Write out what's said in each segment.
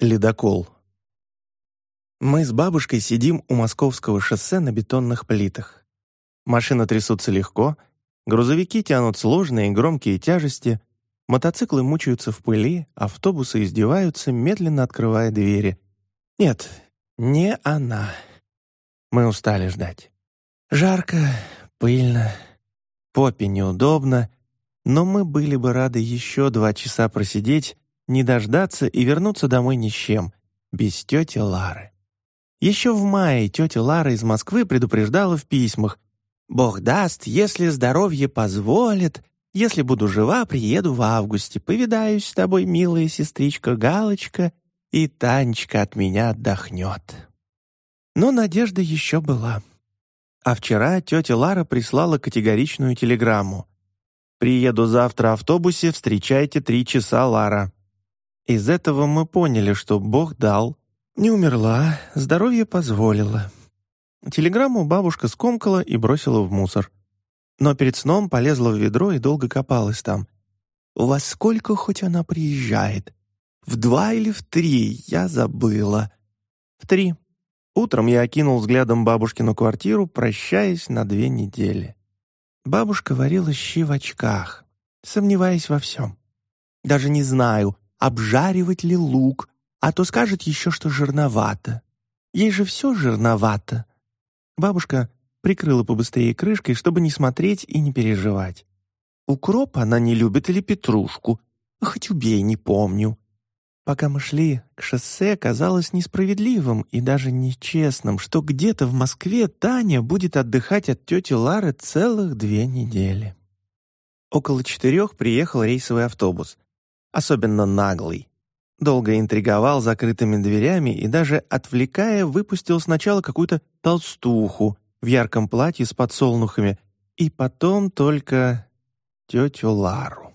Ледокол. Мы с бабушкой сидим у московского шоссе на бетонных плитах. Машины трясутся легко, грузовики тянут сложные и громкие тяжести, мотоциклы мучаются в пыли, автобусы издеваются, медленно открывая двери. Нет, не она. Мы устали ждать. Жарко, пыльно, попе неудобно, но мы были бы рады еще два часа просидеть, не дождаться и вернуться домой ни с чем, без тети Лары. Еще в мае тетя Лара из Москвы предупреждала в письмах «Бог даст, если здоровье позволит, если буду жива, приеду в августе, повидаюсь с тобой, милая сестричка Галочка, и Танечка от меня отдохнет». Но надежда еще была. А вчера тетя Лара прислала категоричную телеграмму. «Приеду завтра автобусе, встречайте три часа, Лара». Из этого мы поняли, что Бог дал. Не умерла, здоровье позволило. Телеграмму бабушка скомкала и бросила в мусор. Но перед сном полезла в ведро и долго копалась там. «Во сколько хоть она приезжает? В два или в три? Я забыла». «В три». Утром я окинул взглядом бабушкину квартиру, прощаясь на две недели. Бабушка варила щи в очках, сомневаясь во всем. Даже не знаю, обжаривать ли лук, а то скажет еще, что жирновато. Ей же все жирновато. Бабушка прикрыла побыстрее крышкой, чтобы не смотреть и не переживать. Укроп она не любит или петрушку, хоть убей, не помню. Пока мы шли, к шоссе казалось несправедливым и даже нечестным, что где-то в Москве Таня будет отдыхать от тети Лары целых две недели. Около четырех приехал рейсовый автобус особенно наглый. Долго интриговал закрытыми дверями и даже, отвлекая, выпустил сначала какую-то толстуху в ярком платье с подсолнухами, и потом только тетю Лару.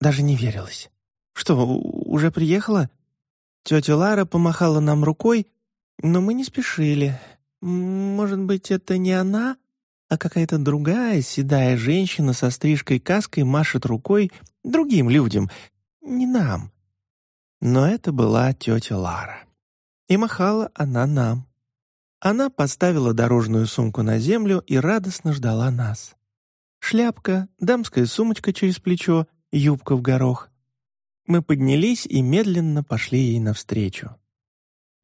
Даже не верилось. «Что, уже приехала?» Тетя Лара помахала нам рукой, но мы не спешили. Может быть, это не она, а какая-то другая седая женщина со стрижкой-каской машет рукой другим людям, не нам. Но это была тетя Лара. И махала она нам. Она поставила дорожную сумку на землю и радостно ждала нас. Шляпка, дамская сумочка через плечо, юбка в горох. Мы поднялись и медленно пошли ей навстречу.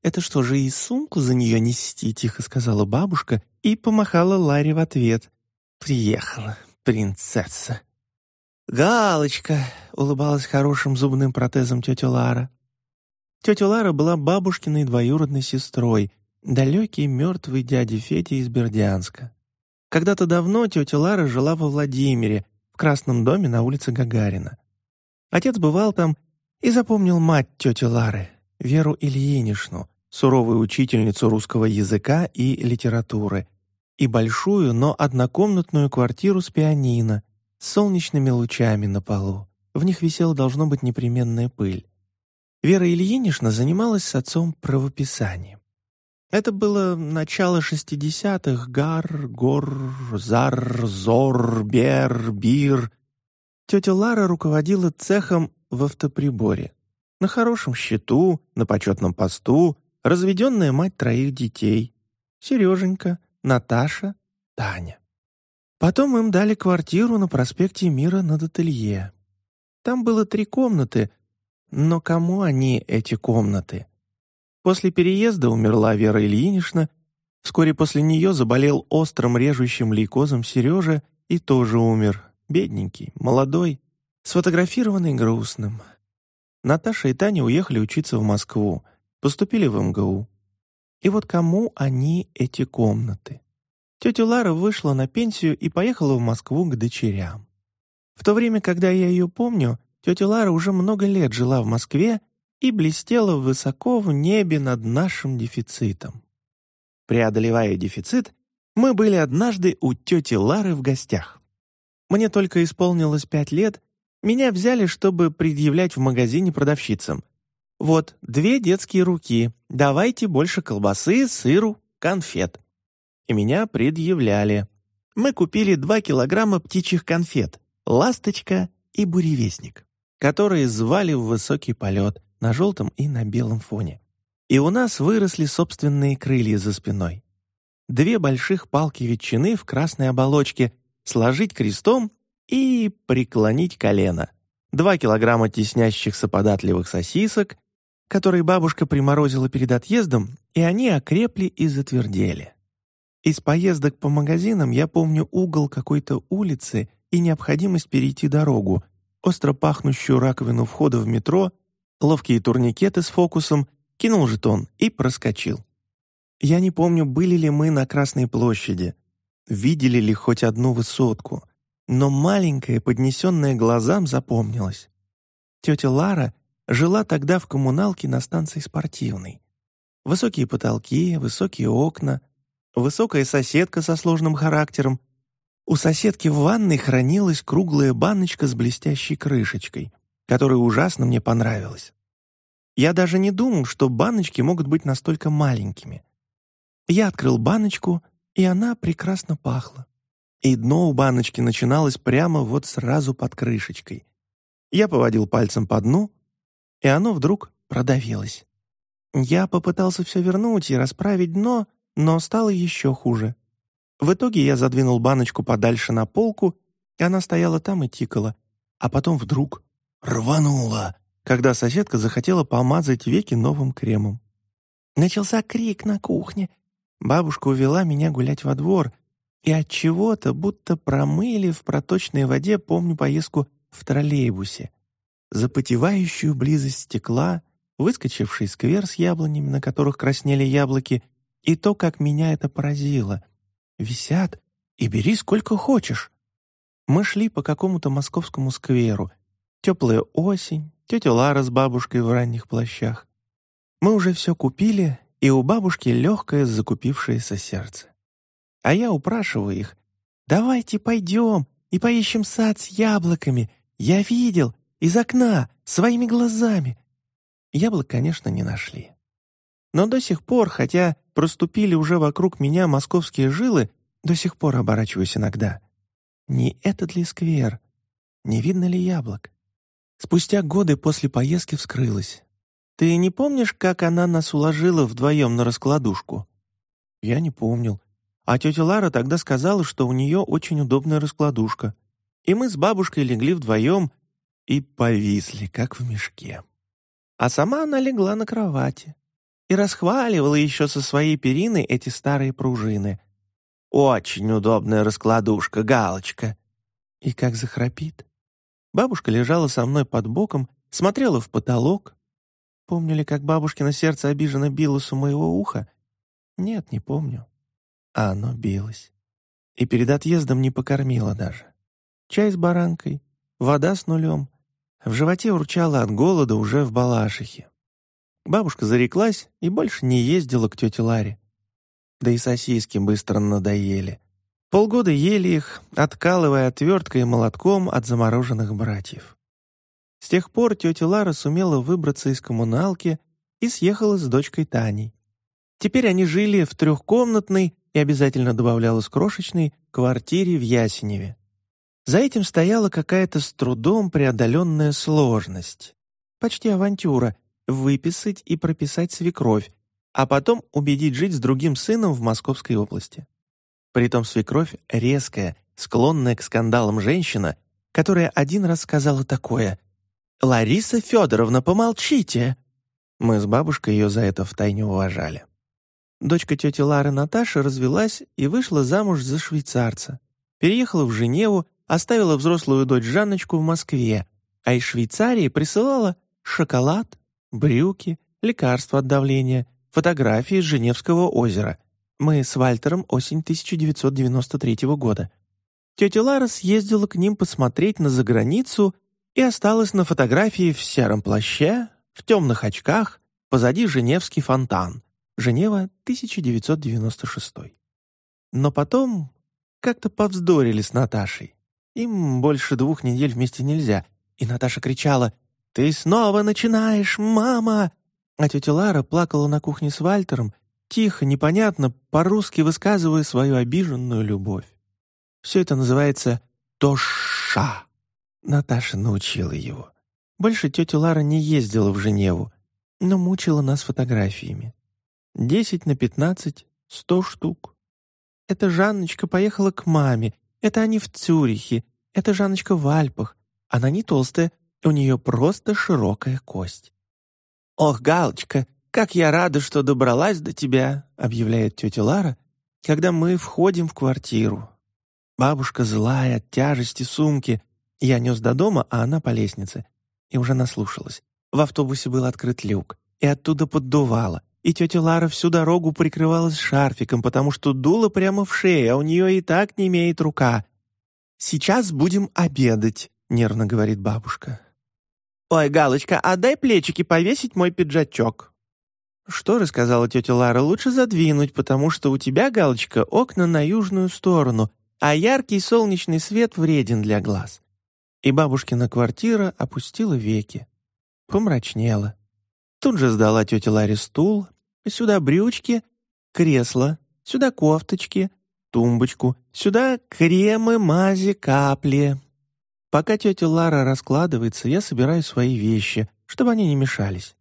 «Это что же и сумку за нее нести?» — тихо сказала бабушка и помахала Ларе в ответ. «Приехала, принцесса». «Галочка!» — улыбалась хорошим зубным протезом тетя Лара. Тетя Лара была бабушкиной двоюродной сестрой, далекий мертвый дядя Федя из Бердянска. Когда-то давно тетя Лара жила во Владимире, в красном доме на улице Гагарина. Отец бывал там и запомнил мать тети Лары, Веру Ильинишну, суровую учительницу русского языка и литературы, и большую, но однокомнатную квартиру с пианино, солнечными лучами на полу. В них висела, должно быть, непременная пыль. Вера Ильинична занималась с отцом правописанием. Это было начало шестидесятых. Гар, гор, зар, зор, бер, бир. Тетя Лара руководила цехом в автоприборе. На хорошем счету, на почетном посту, разведенная мать троих детей. Сереженька, Наташа, Таня. Потом им дали квартиру на проспекте Мира над ателье. Там было три комнаты, но кому они, эти комнаты? После переезда умерла Вера Ильинична, вскоре после нее заболел острым режущим лейкозом Сережа и тоже умер, бедненький, молодой, сфотографированный грустным. Наташа и Таня уехали учиться в Москву, поступили в МГУ. И вот кому они, эти комнаты? Тетя Лара вышла на пенсию и поехала в Москву к дочерям. В то время, когда я ее помню, тетя Лара уже много лет жила в Москве и блестела высоко в небе над нашим дефицитом. Преодолевая дефицит, мы были однажды у тети Лары в гостях. Мне только исполнилось пять лет, меня взяли, чтобы предъявлять в магазине продавщицам. Вот, две детские руки, давайте больше колбасы, сыру, конфет и меня предъявляли. Мы купили два килограмма птичьих конфет «Ласточка» и «Буревестник», которые звали в высокий полет, на желтом и на белом фоне. И у нас выросли собственные крылья за спиной. Две больших палки ветчины в красной оболочке сложить крестом и преклонить колено. Два килограмма теснящихся податливых сосисок, которые бабушка приморозила перед отъездом, и они окрепли и затвердели. Из поездок по магазинам я помню угол какой-то улицы и необходимость перейти дорогу, остро пахнущую раковину входа в метро, ловкие турникеты с фокусом, кинул жетон и проскочил. Я не помню, были ли мы на Красной площади, видели ли хоть одну высотку, но маленькая, поднесенная глазам, запомнилась. Тетя Лара жила тогда в коммуналке на станции спортивной. Высокие потолки, высокие окна, высокая соседка со сложным характером. У соседки в ванной хранилась круглая баночка с блестящей крышечкой, которая ужасно мне понравилась. Я даже не думал, что баночки могут быть настолько маленькими. Я открыл баночку, и она прекрасно пахла. И дно у баночки начиналось прямо вот сразу под крышечкой. Я поводил пальцем по дну, и оно вдруг продавилось. Я попытался все вернуть и расправить дно, но стало еще хуже. В итоге я задвинул баночку подальше на полку, и она стояла там и тикала, а потом вдруг рванула, когда соседка захотела помазать веки новым кремом. Начался крик на кухне. Бабушка увела меня гулять во двор, и от чего-то, будто промыли в проточной воде, помню поездку в троллейбусе запотевающую близость стекла, выскочивший сквер с яблонями, на которых краснели яблоки, и то, как меня это поразило. Висят, и бери сколько хочешь. Мы шли по какому-то московскому скверу. Теплая осень, тетя Лара с бабушкой в ранних плащах. Мы уже все купили, и у бабушки легкое закупившееся сердце. А я упрашиваю их, «Давайте пойдем и поищем сад с яблоками. Я видел, из окна, своими глазами. Яблок, конечно, не нашли. Но до сих пор, хотя проступили уже вокруг меня московские жилы, до сих пор оборачиваюсь иногда. Не этот ли сквер? Не видно ли яблок? Спустя годы после поездки вскрылась. Ты не помнишь, как она нас уложила вдвоем на раскладушку? Я не помнил. А тетя Лара тогда сказала, что у нее очень удобная раскладушка. И мы с бабушкой легли вдвоем, и повисли, как в мешке. А сама она легла на кровати и расхваливала еще со своей периной эти старые пружины. «Очень удобная раскладушка, галочка!» И как захрапит. Бабушка лежала со мной под боком, смотрела в потолок. Помню ли, как бабушкино сердце обиженно билось у моего уха? Нет, не помню. А оно билось. И перед отъездом не покормила даже. Чай с баранкой, вода с нулем, в животе урчало от голода уже в Балашихе. Бабушка зареклась и больше не ездила к тете Ларе. Да и сосиски быстро надоели. Полгода ели их, откалывая отверткой и молотком от замороженных братьев. С тех пор тетя Лара сумела выбраться из коммуналки и съехала с дочкой Таней. Теперь они жили в трехкомнатной и обязательно добавлялась крошечной квартире в Ясеневе. За этим стояла какая-то с трудом преодоленная сложность. Почти авантюра — выписать и прописать свекровь, а потом убедить жить с другим сыном в Московской области. Притом свекровь резкая, склонная к скандалам женщина, которая один раз сказала такое «Лариса Федоровна, помолчите!» Мы с бабушкой ее за это втайне уважали. Дочка тети Лары Наташа развелась и вышла замуж за швейцарца. Переехала в Женеву оставила взрослую дочь Жанночку в Москве, а из Швейцарии присылала шоколад, брюки, лекарства от давления, фотографии с Женевского озера. Мы с Вальтером осень 1993 года. Тетя Лара съездила к ним посмотреть на заграницу и осталась на фотографии в сером плаще, в темных очках, позади Женевский фонтан. Женева, 1996. Но потом как-то повздорили с Наташей. Им больше двух недель вместе нельзя. И Наташа кричала «Ты снова начинаешь, мама!» А тетя Лара плакала на кухне с Вальтером, тихо, непонятно, по-русски высказывая свою обиженную любовь. Все это называется «тоша». Наташа научила его. Больше тетя Лара не ездила в Женеву, но мучила нас фотографиями. Десять на пятнадцать, сто штук. Это Жанночка поехала к маме, это они в Цюрихе, это Жанночка в Альпах. Она не толстая, у нее просто широкая кость. «Ох, Галочка, как я рада, что добралась до тебя», объявляет тетя Лара, когда мы входим в квартиру. Бабушка злая от тяжести сумки. Я нес до дома, а она по лестнице. И уже наслушалась. В автобусе был открыт люк, и оттуда поддувало. И тетя Лара всю дорогу прикрывалась шарфиком, потому что дуло прямо в шее, а у нее и так не имеет рука. «Сейчас будем обедать», — нервно говорит бабушка. «Ой, Галочка, а дай плечики повесить мой пиджачок». «Что рассказала тетя Лара, лучше задвинуть, потому что у тебя, Галочка, окна на южную сторону, а яркий солнечный свет вреден для глаз». И бабушкина квартира опустила веки, помрачнела. Тут же сдала тетя Ларе стул, сюда брючки, кресло, сюда кофточки, тумбочку, сюда кремы, мази, капли. Пока тетя Лара раскладывается, я собираю свои вещи, чтобы они не мешались.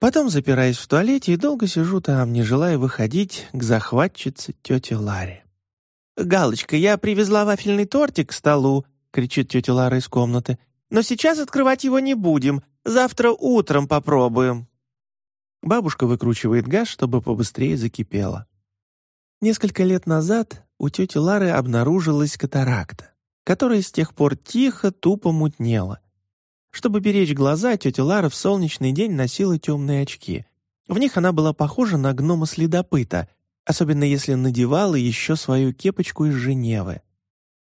Потом запираюсь в туалете и долго сижу там, не желая выходить к захватчице тете Ларе. «Галочка, я привезла вафельный тортик к столу», — кричит тетя Лара из комнаты. «Но сейчас открывать его не будем. Завтра утром попробуем». Бабушка выкручивает газ, чтобы побыстрее закипело. Несколько лет назад у тети Лары обнаружилась катаракта, которая с тех пор тихо, тупо мутнела. Чтобы беречь глаза, тетя Лара в солнечный день носила темные очки. В них она была похожа на гнома-следопыта, особенно если надевала еще свою кепочку из Женевы.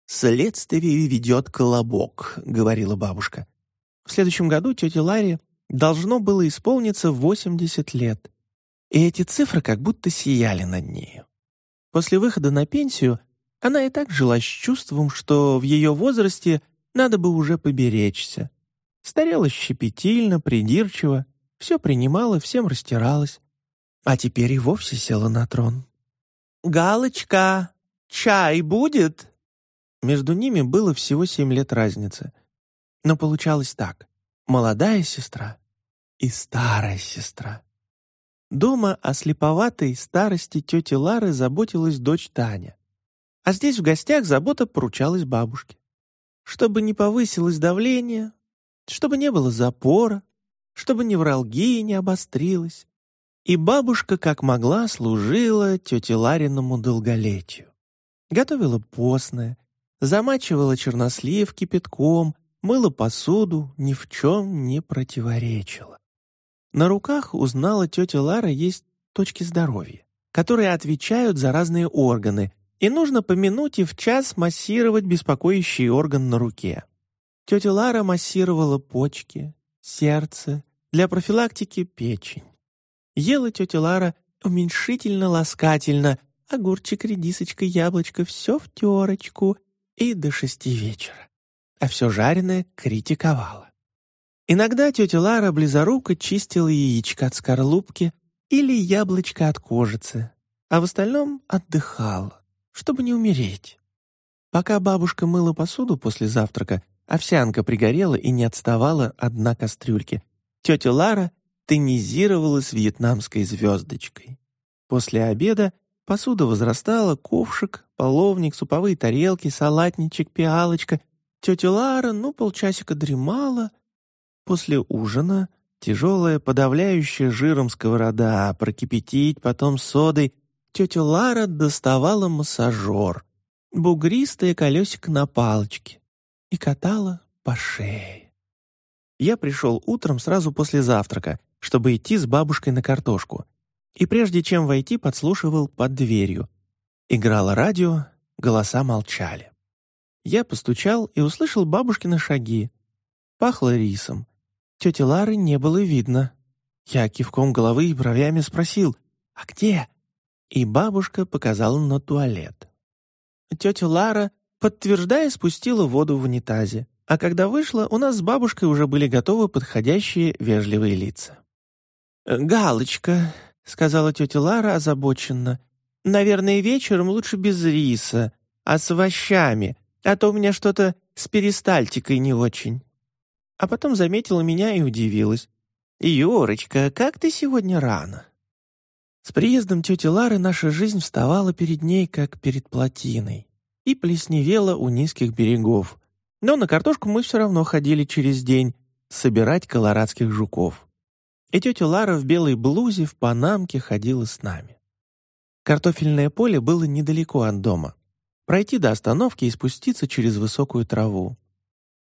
«Следствие ведет колобок», — говорила бабушка. В следующем году тете Ларе должно было исполниться 80 лет. И эти цифры как будто сияли над нею. После выхода на пенсию она и так жила с чувством, что в ее возрасте надо бы уже поберечься. Старела щепетильно, придирчиво, все принимала, всем растиралась. А теперь и вовсе села на трон. «Галочка, чай будет?» Между ними было всего семь лет разницы. Но получалось так. Молодая сестра и старая сестра. Дома о слеповатой старости тети Лары заботилась дочь Таня. А здесь в гостях забота поручалась бабушке. Чтобы не повысилось давление, чтобы не было запора, чтобы невралгия не обострилась. И бабушка, как могла, служила тете Лариному долголетию. Готовила постное, замачивала чернослив кипятком, мыла посуду, ни в чем не противоречила. На руках узнала тетя Лара есть точки здоровья, которые отвечают за разные органы, и нужно по минуте в час массировать беспокоящий орган на руке. Тетя Лара массировала почки, сердце, для профилактики печень. Ела тетя Лара уменьшительно-ласкательно, огурчик, редисочка, яблочко, все в терочку и до шести вечера. А все жареное критиковала. Иногда тетя Лара близоруко чистила яичко от скорлупки или яблочко от кожицы, а в остальном отдыхала, чтобы не умереть. Пока бабушка мыла посуду после завтрака, овсянка пригорела и не отставала одна кастрюльки, тетя Лара тонизировалась вьетнамской звездочкой. После обеда посуда возрастала, ковшик, половник, суповые тарелки, салатничек, пиалочка. Тетя Лара, ну, полчасика дремала — После ужина тяжелая, подавляющая жиром сковорода, прокипятить, потом содой, тетя Лара доставала массажер, бугристое колесико на палочке и катала по шее. Я пришел утром сразу после завтрака, чтобы идти с бабушкой на картошку, и прежде чем войти, подслушивал под дверью. Играло радио, голоса молчали. Я постучал и услышал бабушкины шаги. Пахло рисом. Тети Лары не было видно. Я кивком головы и бровями спросил «А где?» И бабушка показала на туалет. Тетя Лара, подтверждая, спустила воду в унитазе, а когда вышла, у нас с бабушкой уже были готовы подходящие вежливые лица. «Галочка», — сказала тетя Лара озабоченно, «наверное, вечером лучше без риса, а с овощами, а то у меня что-то с перистальтикой не очень». а потом заметила меня и удивилась. «Юрочка, как ты сегодня рано?» С приездом тети Лары наша жизнь вставала перед ней, как перед плотиной, и плесневела у низких берегов. Но на картошку мы все равно ходили через день собирать колорадских жуков. И тетя Лара в белой блузе в панамке ходила с нами. Картофельное поле было недалеко от дома. Пройти до остановки и спуститься через высокую траву.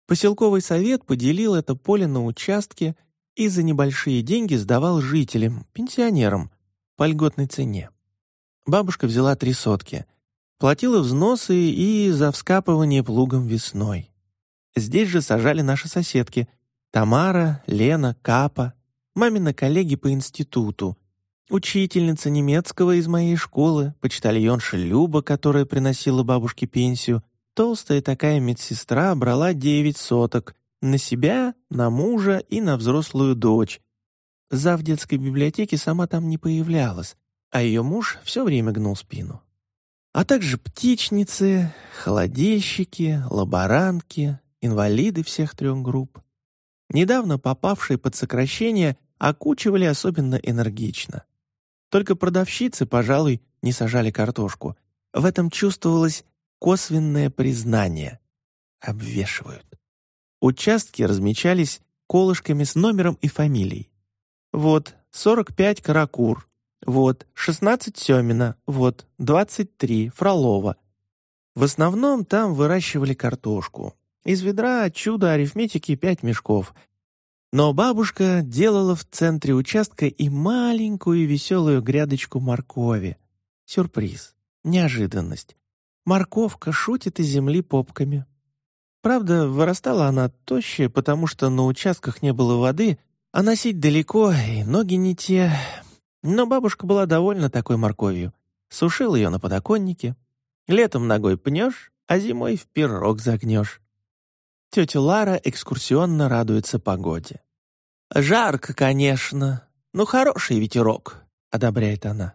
Поселковый совет поделил это поле на участки и за небольшие деньги сдавал жителям, пенсионерам, по льготной цене. Бабушка взяла три сотки, платила взносы и за вскапывание плугом весной. Здесь же сажали наши соседки Тамара, Лена, Капа, мамины коллеги по институту, учительница немецкого из моей школы, почтальонша Люба, которая приносила бабушке пенсию, толстая такая медсестра брала девять соток на себя, на мужа и на взрослую дочь. Зав детской библиотеки сама там не появлялась, а ее муж все время гнул спину. А также птичницы, холодильщики, лаборантки, инвалиды всех трех групп. Недавно попавшие под сокращение окучивали особенно энергично. Только продавщицы, пожалуй, не сажали картошку. В этом чувствовалось косвенное признание. Обвешивают. Участки размечались колышками с номером и фамилией. Вот 45 Каракур, вот 16 Семина, вот 23 Фролова. В основном там выращивали картошку. Из ведра чудо арифметики пять мешков. Но бабушка делала в центре участка и маленькую веселую грядочку моркови. Сюрприз, неожиданность. Морковка шутит из земли попками. Правда, вырастала она тощая, потому что на участках не было воды, а носить далеко, и ноги не те. Но бабушка была довольна такой морковью. Сушил ее на подоконнике. Летом ногой пнешь, а зимой в пирог загнешь. Тетя Лара экскурсионно радуется погоде. «Жарко, конечно, но хороший ветерок», — одобряет она.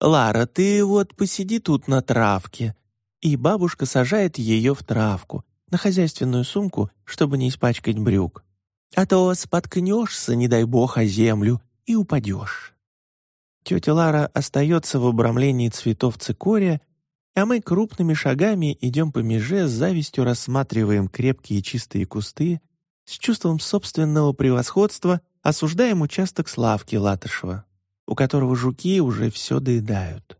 «Лара, ты вот посиди тут на травке, и бабушка сажает ее в травку, на хозяйственную сумку, чтобы не испачкать брюк. А то споткнешься, не дай бог, о землю и упадешь. Тетя Лара остается в обрамлении цветов цикория, а мы крупными шагами идем по меже, с завистью рассматриваем крепкие чистые кусты, с чувством собственного превосходства осуждаем участок Славки Латышева, у которого жуки уже все доедают.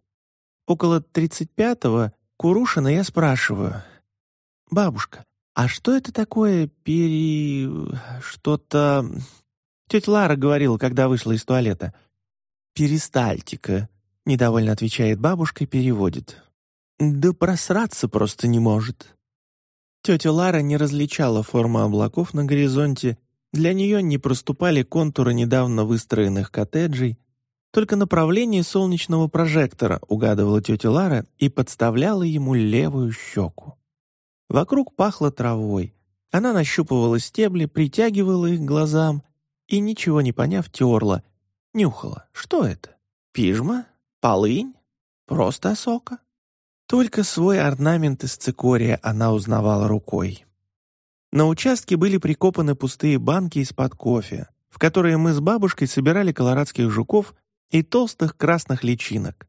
Около тридцать пятого Курушина я спрашиваю. «Бабушка, а что это такое пере... что-то...» Тетя Лара говорила, когда вышла из туалета. «Перистальтика», — недовольно отвечает бабушка и переводит. «Да просраться просто не может». Тетя Лара не различала формы облаков на горизонте, для нее не проступали контуры недавно выстроенных коттеджей, только направление солнечного прожектора угадывала тетя Лара и подставляла ему левую щеку. Вокруг пахло травой. Она нащупывала стебли, притягивала их к глазам и, ничего не поняв, терла, нюхала. Что это? Пижма? Полынь? Просто осока? Только свой орнамент из цикория она узнавала рукой. На участке были прикопаны пустые банки из-под кофе, в которые мы с бабушкой собирали колорадских жуков и толстых красных личинок.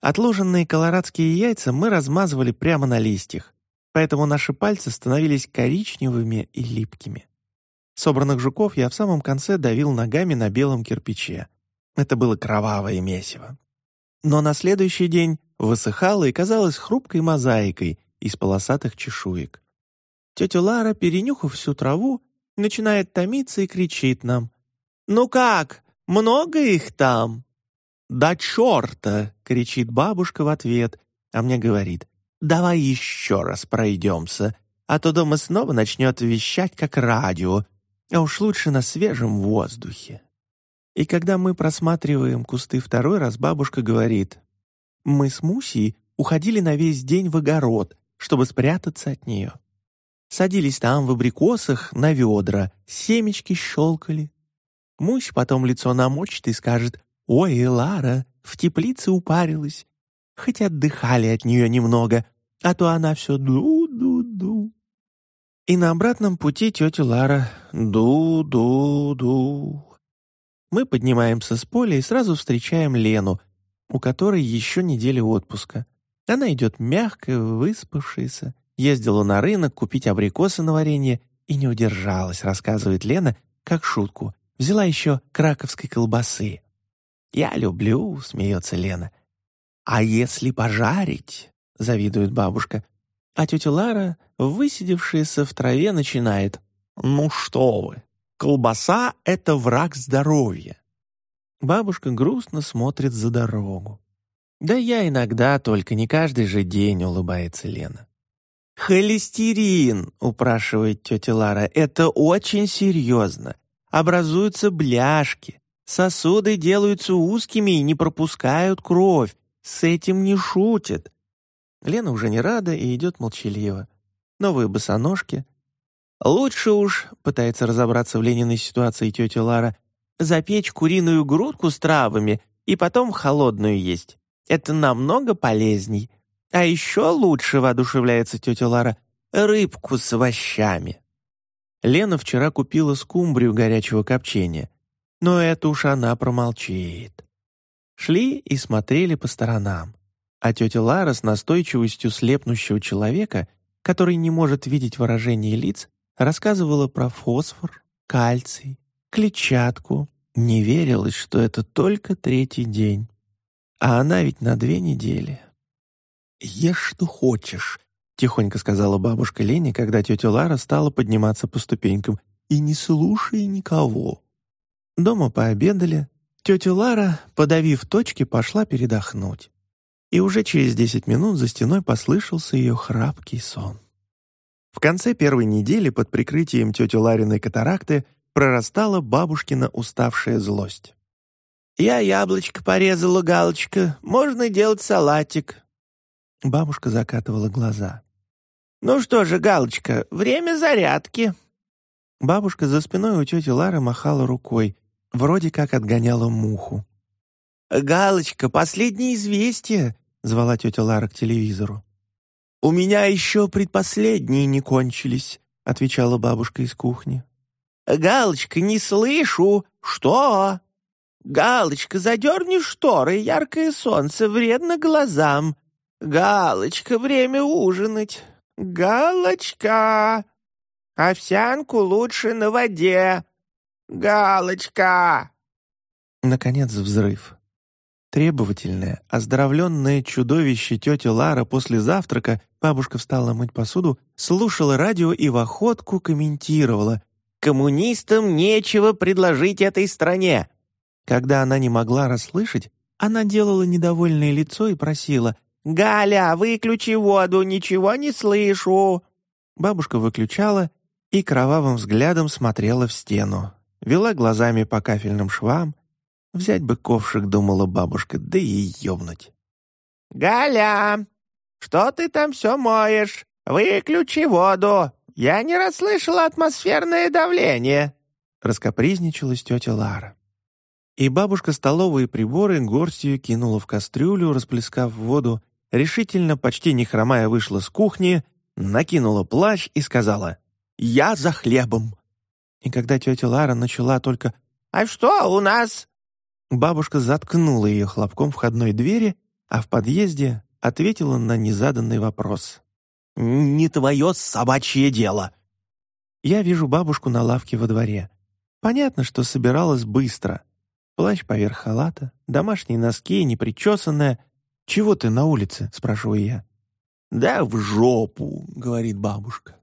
Отложенные колорадские яйца мы размазывали прямо на листьях, поэтому наши пальцы становились коричневыми и липкими. Собранных жуков я в самом конце давил ногами на белом кирпиче. Это было кровавое месиво. Но на следующий день высыхало и казалось хрупкой мозаикой из полосатых чешуек. Тетя Лара, перенюхав всю траву, начинает томиться и кричит нам. «Ну как, много их там?» «Да черта!» — кричит бабушка в ответ, а мне говорит, «Давай еще раз пройдемся, а то дома снова начнет вещать, как радио, а уж лучше на свежем воздухе». И когда мы просматриваем кусты второй раз, бабушка говорит, «Мы с Мусей уходили на весь день в огород, чтобы спрятаться от нее. Садились там в абрикосах на ведра, семечки щелкали, Мусь потом лицо намочит и скажет «Ой, Лара, в теплице упарилась». Хоть отдыхали от нее немного, а то она все ду-ду-ду. И на обратном пути тетя Лара «ду-ду-ду». Мы поднимаемся с поля и сразу встречаем Лену, у которой еще неделя отпуска. Она идет мягкая, выспавшаяся, ездила на рынок купить абрикосы на варенье и не удержалась, рассказывает Лена, как шутку. Взяла еще краковской колбасы. «Я люблю», — смеется Лена. «А если пожарить?» — завидует бабушка. А тетя Лара, высидевшаяся в траве, начинает. «Ну что вы, колбаса — это враг здоровья». Бабушка грустно смотрит за дорогу. «Да я иногда, только не каждый же день», — улыбается Лена. «Холестерин», — упрашивает тетя Лара, — «это очень серьезно. Образуются бляшки, сосуды делаются узкими и не пропускают кровь. С этим не шутят. Лена уже не рада и идет молчаливо. Новые босоножки. Лучше уж, пытается разобраться в Лениной ситуации тетя Лара, запечь куриную грудку с травами и потом холодную есть. Это намного полезней. А еще лучше, воодушевляется тетя Лара, рыбку с овощами. Лена вчера купила скумбрию горячего копчения, но это уж она промолчит. Шли и смотрели по сторонам а тетя Лара с настойчивостью слепнущего человека, который не может видеть выражение лиц, рассказывала про фосфор, кальций, клетчатку. Не верилось, что это только третий день. А она ведь на две недели. «Ешь, что хочешь», — тихонько сказала бабушка Лене, когда тетя Лара стала подниматься по ступенькам. «И не слушай никого». Дома пообедали. Тетя Лара, подавив точки, пошла передохнуть и уже через десять минут за стеной послышался ее храпкий сон. В конце первой недели под прикрытием тети Лариной катаракты прорастала бабушкина уставшая злость. «Я яблочко порезала, Галочка. Можно делать салатик». Бабушка закатывала глаза. «Ну что же, Галочка, время зарядки». Бабушка за спиной у тети Лары махала рукой, вроде как отгоняла муху. «Галочка, последнее известие звала тетя Лара к телевизору. «У меня еще предпоследние не кончились», — отвечала бабушка из кухни. «Галочка, не слышу! Что?» «Галочка, задерни шторы, яркое солнце, вредно глазам. Галочка, время ужинать. Галочка, овсянку лучше на воде. Галочка!» Наконец взрыв. Требовательное, оздоровленное чудовище тетя Лара после завтрака, бабушка встала мыть посуду, слушала радио и в охотку комментировала «Коммунистам нечего предложить этой стране». Когда она не могла расслышать, она делала недовольное лицо и просила «Галя, выключи воду, ничего не слышу». Бабушка выключала и кровавым взглядом смотрела в стену, вела глазами по кафельным швам, Взять бы ковшик, думала бабушка, да и ёбнуть. «Галя, что ты там все моешь? Выключи воду. Я не расслышала атмосферное давление», — раскопризничалась тетя Лара. И бабушка столовые приборы горстью кинула в кастрюлю, расплескав воду, решительно, почти не хромая, вышла с кухни, накинула плащ и сказала «Я за хлебом». И когда тетя Лара начала только «А что у нас?» Бабушка заткнула ее хлопком входной двери, а в подъезде ответила на незаданный вопрос. «Не твое собачье дело!» Я вижу бабушку на лавке во дворе. Понятно, что собиралась быстро. Плащ поверх халата, домашние носки, непричесанная. «Чего ты на улице?» — спрашиваю я. «Да в жопу!» — говорит бабушка.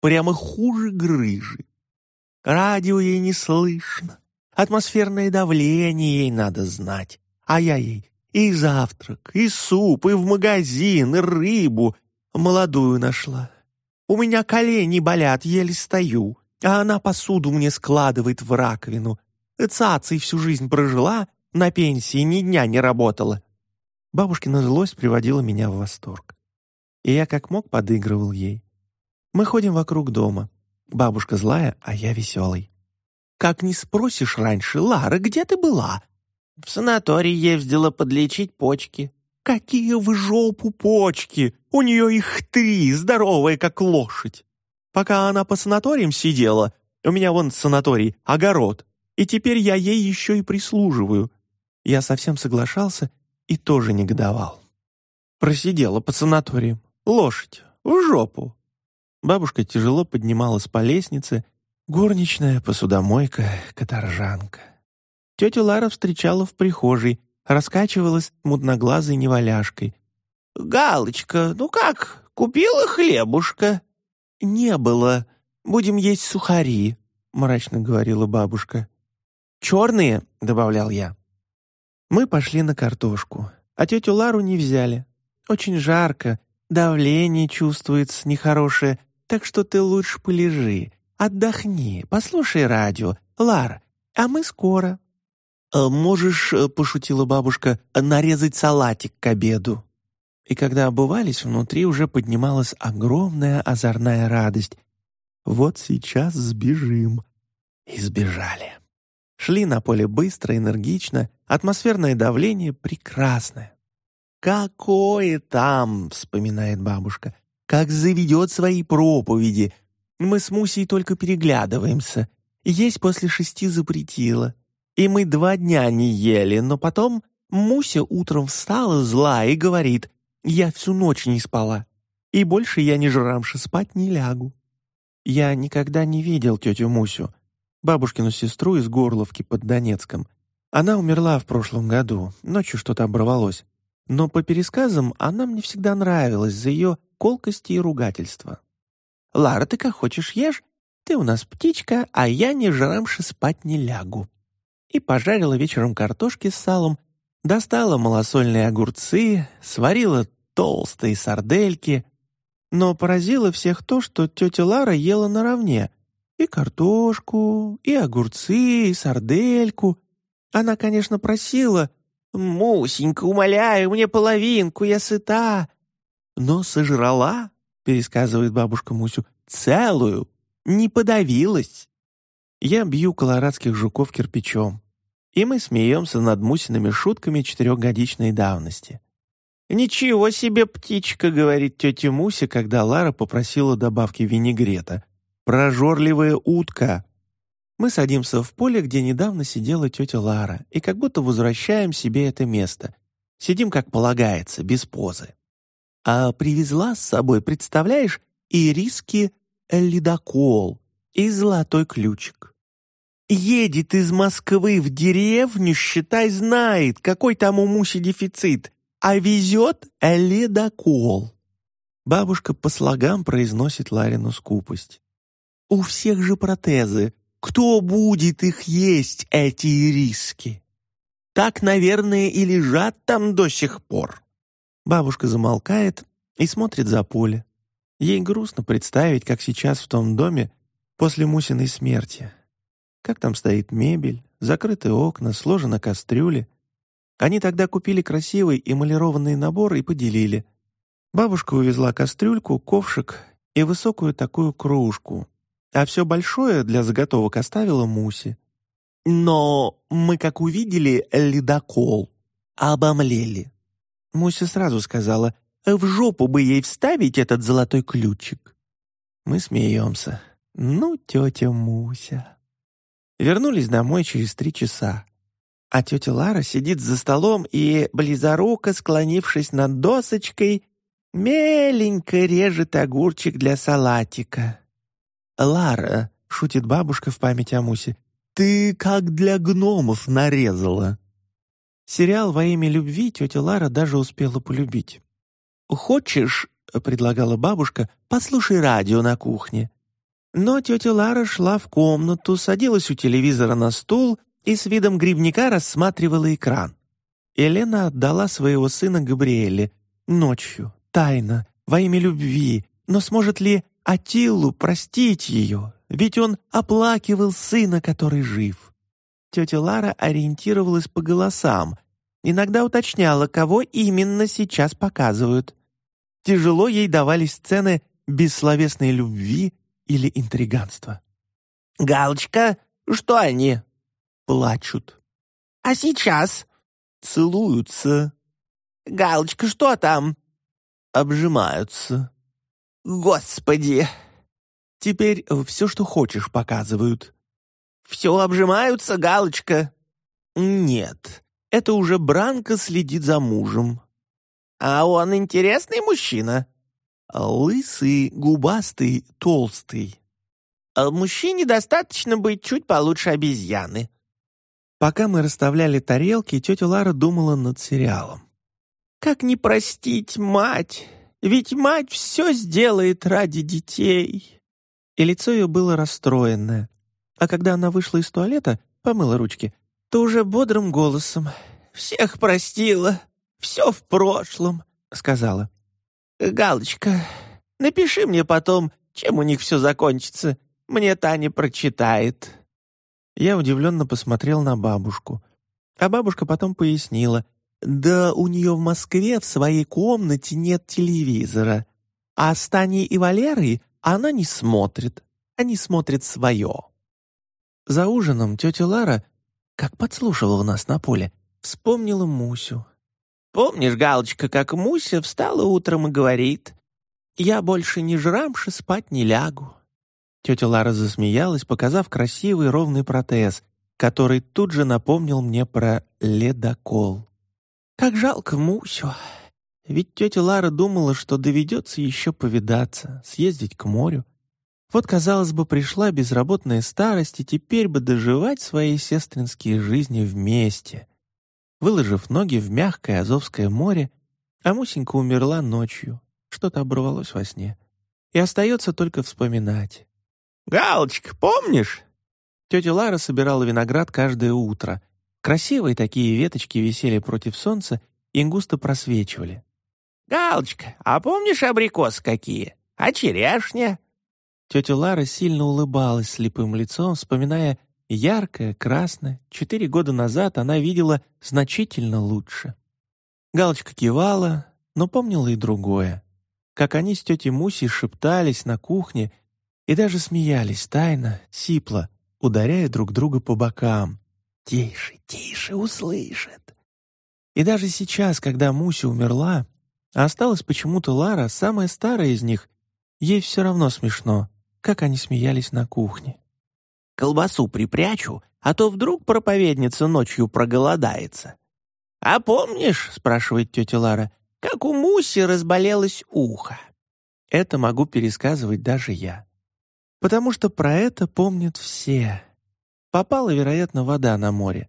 «Прямо хуже грыжи. Радио ей не слышно. Атмосферное давление ей надо знать. А я ей и завтрак, и суп, и в магазин, и рыбу. Молодую нашла. У меня колени болят, еле стою. А она посуду мне складывает в раковину. Цацей всю жизнь прожила, на пенсии ни дня не работала. Бабушкина злость приводила меня в восторг. И я как мог подыгрывал ей. Мы ходим вокруг дома. Бабушка злая, а я веселый. Как не спросишь раньше, Лара, где ты была? В санатории ездила подлечить почки. Какие в жопу почки! У нее их три, здоровые, как лошадь. Пока она по санаториям сидела, у меня вон санаторий, огород, и теперь я ей еще и прислуживаю». Я совсем соглашался и тоже негодовал. Просидела по санаториям. Лошадь. В жопу. Бабушка тяжело поднималась по лестнице. Горничная, посудомойка, каторжанка. Тетя Лара встречала в прихожей, раскачивалась мутноглазой неваляшкой. «Галочка, ну как, купила хлебушка?» «Не было. Будем есть сухари», — мрачно говорила бабушка. «Черные», — добавлял я. Мы пошли на картошку, а тетю Лару не взяли. Очень жарко, давление чувствуется нехорошее, так что ты лучше полежи, отдохни, послушай радио. Лара, а мы скоро. «А «Можешь, — пошутила бабушка, — нарезать салатик к обеду». И когда обувались, внутри уже поднималась огромная озорная радость. «Вот сейчас сбежим». И сбежали. Шли на поле быстро, энергично, атмосферное давление прекрасное. «Какое там!» — вспоминает бабушка. «Как заведет свои проповеди! Мы с Мусей только переглядываемся. Есть после шести запретила. И мы два дня не ели, но потом Муся утром встала зла и говорит, «Я всю ночь не спала, и больше я не жрамши спать не лягу». Я никогда не видел тетю Мусю, бабушкину сестру из Горловки под Донецком. Она умерла в прошлом году, ночью что-то оборвалось. Но по пересказам она мне всегда нравилась за ее колкости и ругательства. «Лара, ты как хочешь ешь, ты у нас птичка, а я не жрамши спать не лягу». И пожарила вечером картошки с салом, достала малосольные огурцы, сварила толстые сардельки. Но поразило всех то, что тетя Лара ела наравне, и картошку, и огурцы, и сардельку. Она, конечно, просила «Мусенька, умоляю, мне половинку, я сыта». Но сожрала, пересказывает бабушка Мусю, целую, не подавилась. Я бью колорадских жуков кирпичом, и мы смеемся над Мусиными шутками четырехгодичной давности. «Ничего себе птичка», — говорит тетя Муся, когда Лара попросила добавки винегрета прожорливая утка. Мы садимся в поле, где недавно сидела тетя Лара, и как будто возвращаем себе это место. Сидим, как полагается, без позы. А привезла с собой, представляешь, ириски ледокол и золотой ключик. Едет из Москвы в деревню, считай, знает, какой там у Муси дефицит, а везет ледокол. Бабушка по слогам произносит Ларину скупость. У всех же протезы. Кто будет их есть, эти риски? Так, наверное, и лежат там до сих пор. Бабушка замолкает и смотрит за поле. Ей грустно представить, как сейчас в том доме после Мусиной смерти. Как там стоит мебель, закрыты окна, сложены кастрюли. Они тогда купили красивый эмалированный набор и поделили. Бабушка увезла кастрюльку, ковшик и высокую такую кружку, а все большое для заготовок оставила Муси. Но мы, как увидели ледокол, обомлели. Муся сразу сказала, в жопу бы ей вставить этот золотой ключик. Мы смеемся. Ну, тетя Муся. Вернулись домой через три часа. А тетя Лара сидит за столом и, близоруко склонившись над досочкой, меленько режет огурчик для салатика. «Лара», — шутит бабушка в память о Мусе, «ты как для гномов нарезала». Сериал «Во имя любви» тетя Лара даже успела полюбить. «Хочешь», — предлагала бабушка, — «послушай радио на кухне». Но тетя Лара шла в комнату, садилась у телевизора на стул и с видом грибника рассматривала экран. Елена отдала своего сына Габриэле ночью, тайно, во имя любви, но сможет ли Атилу простить ее, ведь он оплакивал сына, который жив. Тетя Лара ориентировалась по голосам, иногда уточняла, кого именно сейчас показывают. Тяжело ей давались сцены бессловесной любви или интриганства. «Галочка, что они?» «Плачут». «А сейчас?» «Целуются». «Галочка, что там?» «Обжимаются». «Господи!» Теперь все, что хочешь, показывают». «Все обжимаются, Галочка?» «Нет, это уже Бранко следит за мужем». «А он интересный мужчина?» «Лысый, губастый, толстый». А «Мужчине достаточно быть чуть получше обезьяны». Пока мы расставляли тарелки, тетя Лара думала над сериалом. «Как не простить мать? Ведь мать все сделает ради детей». И лицо ее было расстроенное. А когда она вышла из туалета, помыла ручки, то уже бодрым голосом «Всех простила, все в прошлом», — сказала. «Галочка, напиши мне потом, чем у них все закончится. Мне Таня прочитает». Я удивленно посмотрел на бабушку. А бабушка потом пояснила. «Да у нее в Москве в своей комнате нет телевизора. А с Таней и Валерой она не смотрит. Они смотрят свое». За ужином тетя Лара, как подслушивала нас на поле, вспомнила Мусю. «Помнишь, Галочка, как Муся встала утром и говорит, «Я больше не жрамши, спать не лягу». Тетя Лара засмеялась, показав красивый ровный протез, который тут же напомнил мне про ледокол. Как жалко Мусю. Ведь тетя Лара думала, что доведется еще повидаться, съездить к морю. Вот, казалось бы, пришла безработная старость, и теперь бы доживать свои сестринские жизни вместе. Выложив ноги в мягкое Азовское море, а Мусенька умерла ночью, что-то оборвалось во сне. И остается только вспоминать. «Галочка, помнишь?» Тетя Лара собирала виноград каждое утро. Красивые такие веточки висели против солнца и густо просвечивали. «Галочка, а помнишь абрикосы какие? А черешня?» Тетя Лара сильно улыбалась слепым лицом, вспоминая яркое, красное. Четыре года назад она видела значительно лучше. Галочка кивала, но помнила и другое. Как они с тетей Мусей шептались на кухне и даже смеялись тайно, сипло, ударяя друг друга по бокам. «Тише, тише, услышит!» И даже сейчас, когда Муся умерла, а осталась почему-то Лара, самая старая из них, ей все равно смешно, как они смеялись на кухне. «Колбасу припрячу, а то вдруг проповедница ночью проголодается». «А помнишь, — спрашивает тетя Лара, — как у Муси разболелось ухо?» Это могу пересказывать даже я. Потому что про это помнят все. Попала, вероятно, вода на море.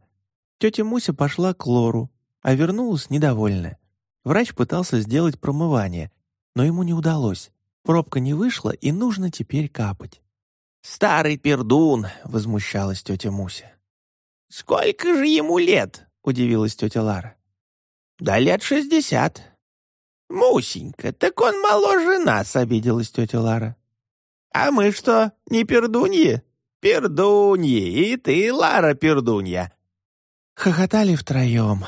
Тетя Муся пошла к лору, а вернулась недовольная. Врач пытался сделать промывание, но ему не удалось. Пробка не вышла, и нужно теперь капать. «Старый пердун!» — возмущалась тетя Муся. «Сколько же ему лет?» — удивилась тетя Лара. «Да лет шестьдесят». «Мусенька, так он моложе нас», — обиделась тетя Лара. «А мы что, не пердуньи?» «Пердуньи, и ты, Лара, пердунья!» Хохотали втроем,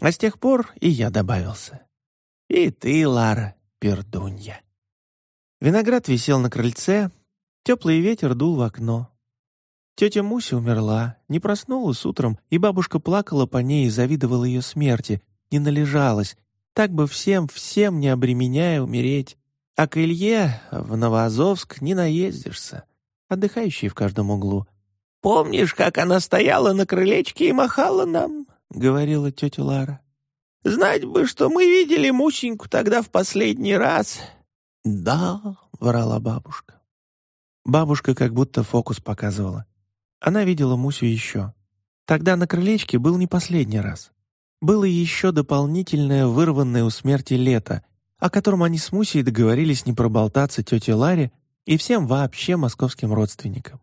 а с тех пор и я добавился. «И ты, Лара, пердунья!» Виноград висел на крыльце, теплый ветер дул в окно. Тетя Муся умерла, не проснулась утром, и бабушка плакала по ней и завидовала ее смерти, не належалась, так бы всем-всем не обременяя умереть. А к Илье в Новоазовск не наездишься. Отдыхающие в каждом углу. «Помнишь, как она стояла на крылечке и махала нам?» — говорила тетя Лара. «Знать бы, что мы видели Мусеньку тогда в последний раз». «Да», — врала бабушка. Бабушка как будто фокус показывала. Она видела Мусю еще. Тогда на крылечке был не последний раз. Было еще дополнительное вырванное у смерти лето, о котором они с Мусей договорились не проболтаться тете Ларе и всем вообще московским родственникам.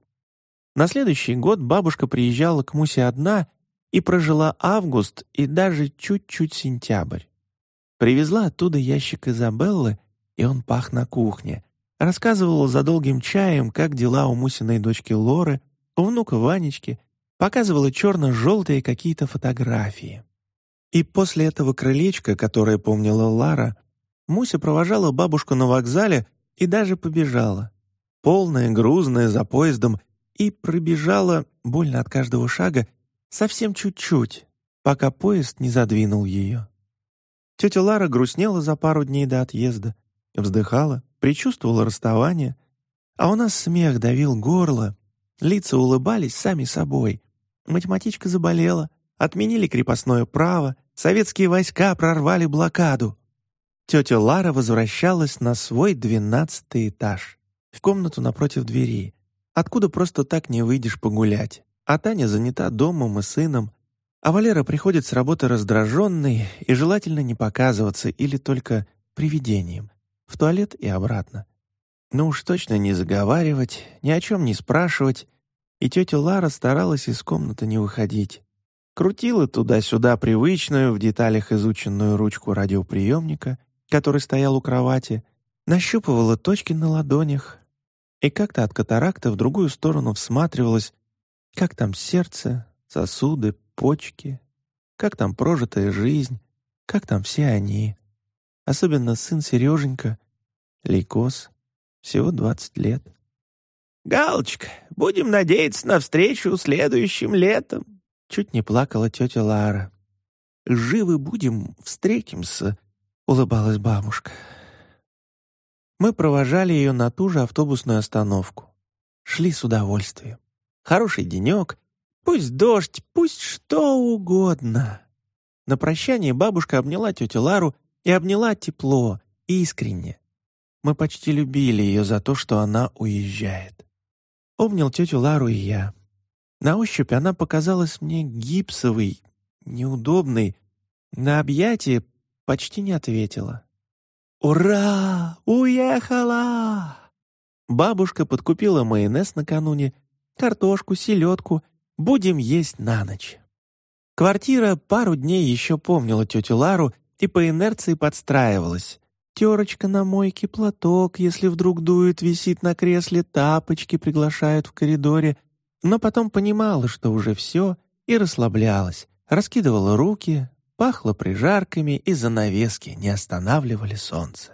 На следующий год бабушка приезжала к Мусе одна и прожила август и даже чуть-чуть сентябрь. Привезла оттуда ящик Изабеллы, и он пах на кухне. Рассказывала за долгим чаем, как дела у Мусиной дочки Лоры, у внука Ванечки, показывала черно-желтые какие-то фотографии. И после этого крылечка, которое помнила Лара, Муся провожала бабушку на вокзале и даже побежала. Полная, грузная, за поездом, и пробежала, больно от каждого шага, совсем чуть-чуть, пока поезд не задвинул ее. Тетя Лара грустнела за пару дней до отъезда, вздыхала, предчувствовала расставание, А у нас смех давил горло, лица улыбались сами собой. Математичка заболела, отменили крепостное право, советские войска прорвали блокаду. Тетя Лара возвращалась на свой двенадцатый этаж, в комнату напротив двери, откуда просто так не выйдешь погулять. А Таня занята домом и сыном, а Валера приходит с работы раздраженный и желательно не показываться или только привидением, в туалет и обратно. Ну уж точно не заговаривать, ни о чем не спрашивать, и тетя Лара старалась из комнаты не выходить. Крутила туда-сюда привычную, в деталях изученную ручку радиоприемника, который стоял у кровати, нащупывала точки на ладонях и как-то от катаракта в другую сторону всматривалась, как там сердце, сосуды, почки, как там прожитая жизнь, как там все они. Особенно сын Сереженька, лейкоз, всего двадцать лет. «Галочка, будем надеяться на встречу следующим летом», чуть не плакала тетя Лара. «Живы будем, встретимся», — улыбалась бабушка. Мы провожали ее на ту же автобусную остановку. Шли с удовольствием. Хороший денек, пусть дождь, пусть что угодно. На прощание бабушка обняла тетю Лару и обняла тепло, искренне. Мы почти любили ее за то, что она уезжает. Обнял тетю Лару и я. На ощупь она показалась мне гипсовой, неудобной. На объятие почти не ответила. «Ура! Уехала!» Бабушка подкупила майонез накануне, картошку, селедку. Будем есть на ночь. Квартира пару дней еще помнила тетю Лару и по инерции подстраивалась. Терочка на мойке, платок, если вдруг дует, висит на кресле, тапочки приглашают в коридоре. Но потом понимала, что уже все, и расслаблялась, раскидывала руки, пахло прижарками, и занавески не останавливали солнце.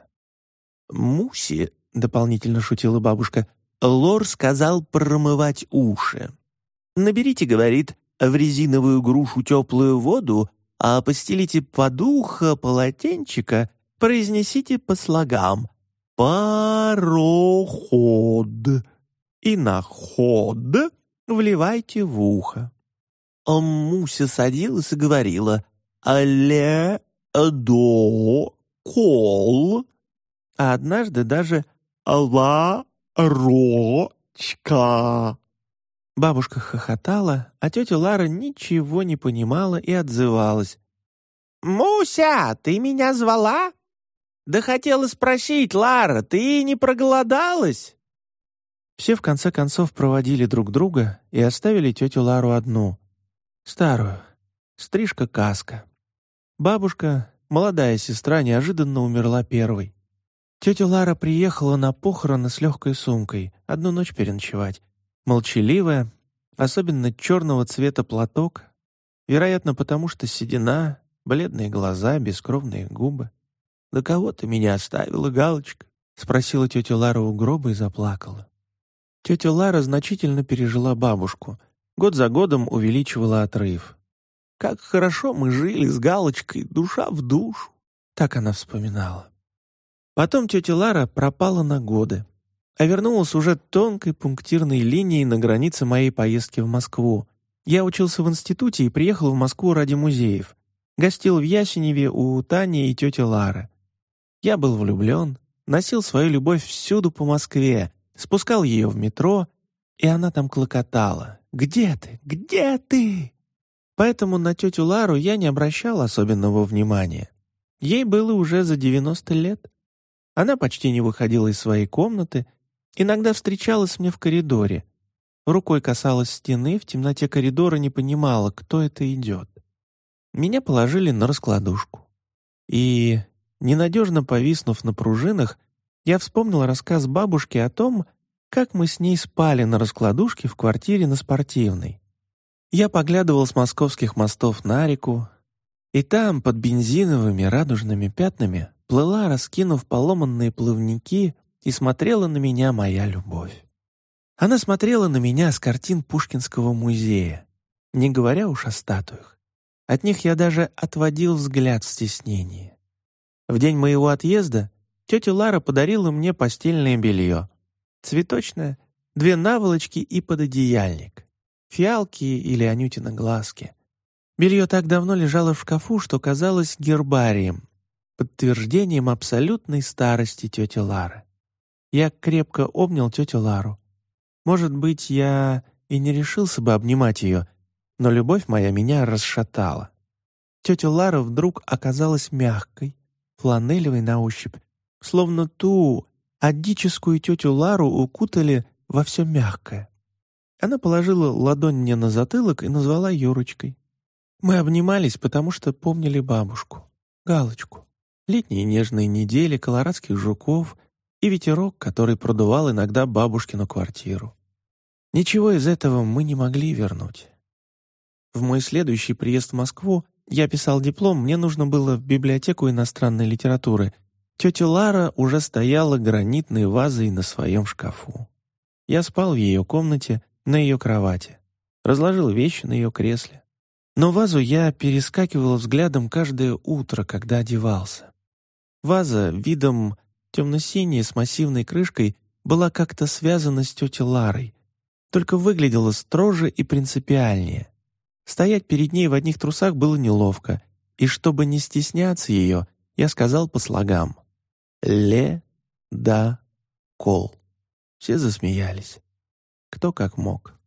«Муси», — дополнительно шутила бабушка, — «Лор сказал промывать уши. Наберите, — говорит, — в резиновую грушу теплую воду, а постелите подуха полотенчика — произнесите по слогам «пароход» и на «ход» вливайте в ухо. А Муся садилась и говорила «але до кол», а однажды даже «ла рочка». Бабушка хохотала, а тетя Лара ничего не понимала и отзывалась. «Муся, ты меня звала?» «Да хотела спросить, Лара, ты не проголодалась?» Все в конце концов проводили друг друга и оставили тетю Лару одну. Старую. Стрижка-каска. Бабушка, молодая сестра, неожиданно умерла первой. Тетя Лара приехала на похороны с легкой сумкой, одну ночь переночевать. Молчаливая, особенно черного цвета платок, вероятно, потому что седина, бледные глаза, бескровные губы. «Да кого ты меня оставила, Галочка?» — спросила тетя Лара у гроба и заплакала. Тетя Лара значительно пережила бабушку, год за годом увеличивала отрыв. «Как хорошо мы жили с Галочкой, душа в душу!» — так она вспоминала. Потом тетя Лара пропала на годы, а вернулась уже тонкой пунктирной линией на границе моей поездки в Москву. Я учился в институте и приехал в Москву ради музеев. Гостил в Ясеневе у Тани и тети Лары. Я был влюблен, носил свою любовь всюду по Москве, спускал ее в метро, и она там клокотала. «Где ты? Где ты?» Поэтому на тетю Лару я не обращал особенного внимания. Ей было уже за 90 лет. Она почти не выходила из своей комнаты, иногда встречалась мне в коридоре. Рукой касалась стены, в темноте коридора не понимала, кто это идет. Меня положили на раскладушку. И Ненадежно повиснув на пружинах, я вспомнил рассказ бабушки о том, как мы с ней спали на раскладушке в квартире на Спортивной. Я поглядывал с московских мостов на реку, и там, под бензиновыми радужными пятнами, плыла, раскинув поломанные плавники, и смотрела на меня моя любовь. Она смотрела на меня с картин Пушкинского музея, не говоря уж о статуях. От них я даже отводил взгляд в стеснении. В день моего отъезда тетя Лара подарила мне постельное белье. Цветочная, две наволочки и пододеяльник. Фиалки или анютина глазки. Белье так давно лежало в шкафу, что казалось гербарием, подтверждением абсолютной старости тети Лары. Я крепко обнял тетю Лару. Может быть, я и не решился бы обнимать ее, но любовь моя меня расшатала. Тетя Лара вдруг оказалась мягкой, фланелевой на ощупь, словно ту адическую тетю Лару укутали во все мягкое. Она положила ладонь мне на затылок и назвала Юрочкой. Мы обнимались, потому что помнили бабушку, Галочку, летние нежные недели колорадских жуков и ветерок, который продувал иногда бабушкину квартиру. Ничего из этого мы не могли вернуть. В мой следующий приезд в Москву я писал диплом, мне нужно было в библиотеку иностранной литературы. Тетя Лара уже стояла гранитной вазой на своем шкафу. Я спал в ее комнате, на ее кровати. Разложил вещи на ее кресле. Но вазу я перескакивал взглядом каждое утро, когда одевался. Ваза видом темно-синяя с массивной крышкой была как-то связана с тетей Ларой, только выглядела строже и принципиальнее. Стоять перед ней в одних трусах было неловко, и чтобы не стесняться ее, я сказал по слогам «Ле, да, кол». Все засмеялись. Кто как мог.